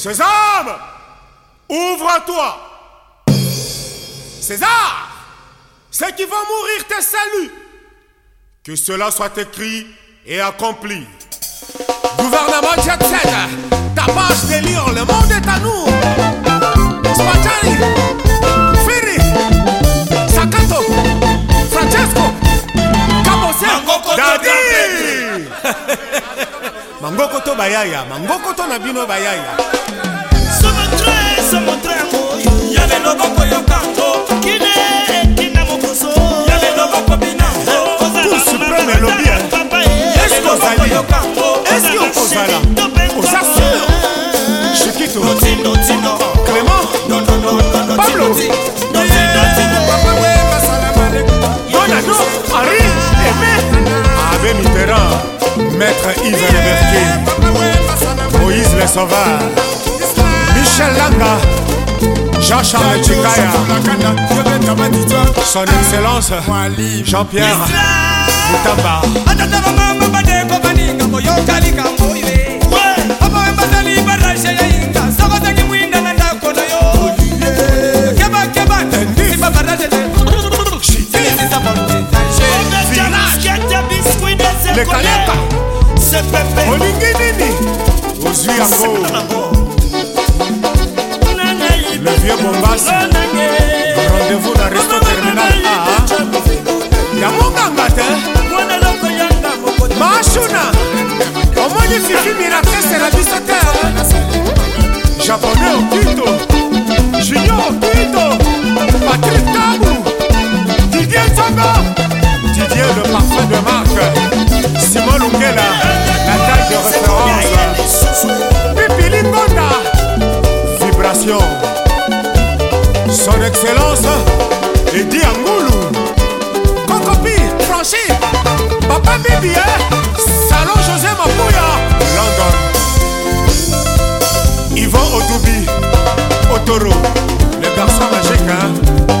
Sésame Ouvre-toi. César Ceux qui vont mourir te saluent. Que cela soit écrit et accompli. Gouvernement Jet Set Tapage délire, le monde est à nous. bayaya mangokoto na bino bayaya. Ya lelo bokoyokango kine etinda mokoso. Ya lelo bokobinango ozaaaaa elobi eske ozali eske okozala oza sur chikito clément. Pablo. donado henri eme abe mitterrand. Maître ive leberke Michel Langa Jean-Charles Chikaya Son Excellence Jean-Pierre Moutamba ozwi yango le vieux bombasi rendez-vous na resto terminal a yamokanga te mashuna omoni fifi miratrese na biso te Son Excellence Lady Angoulou Cocopi, Franchi. Papa Bibi eh. Salon José Mapouya London. Yvon Odoubi Otoro. Le garçon magique hein.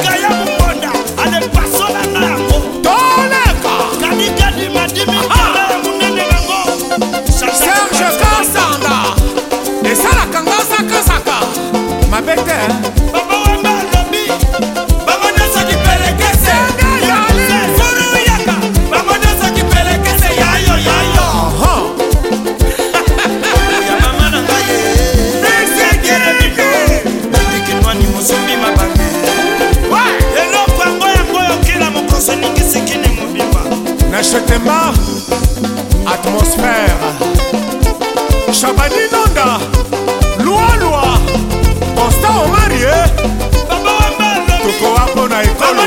Lord. na ekolo.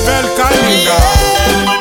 Festival Kalinga.